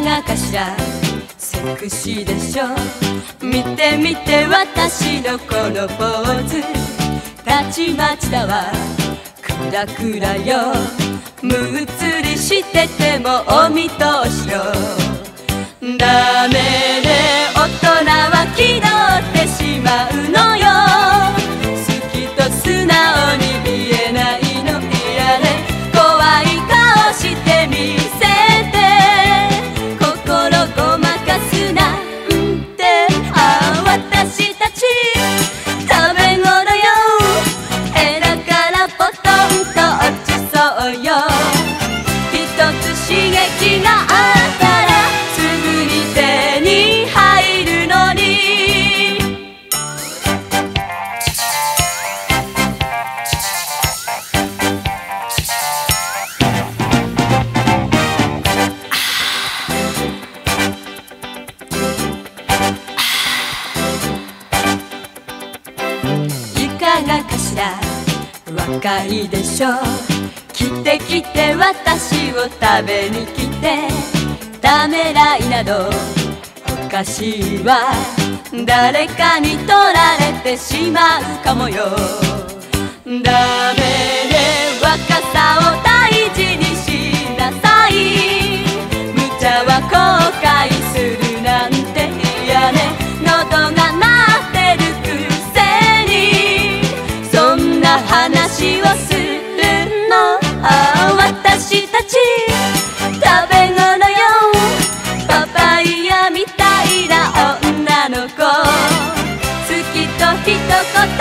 がかしら。セクシーでしょ。見て見て私のこのポーズ。たちまちだわ。クラクラよ。むっつりしててもお見通しよ。ダメで大人は気取ってしまうのよ。好きと素直若いでしょ来て来て私を食べに来て。ためらいなどおかしいわ誰かに取られてしまうかもよ。ダメでこと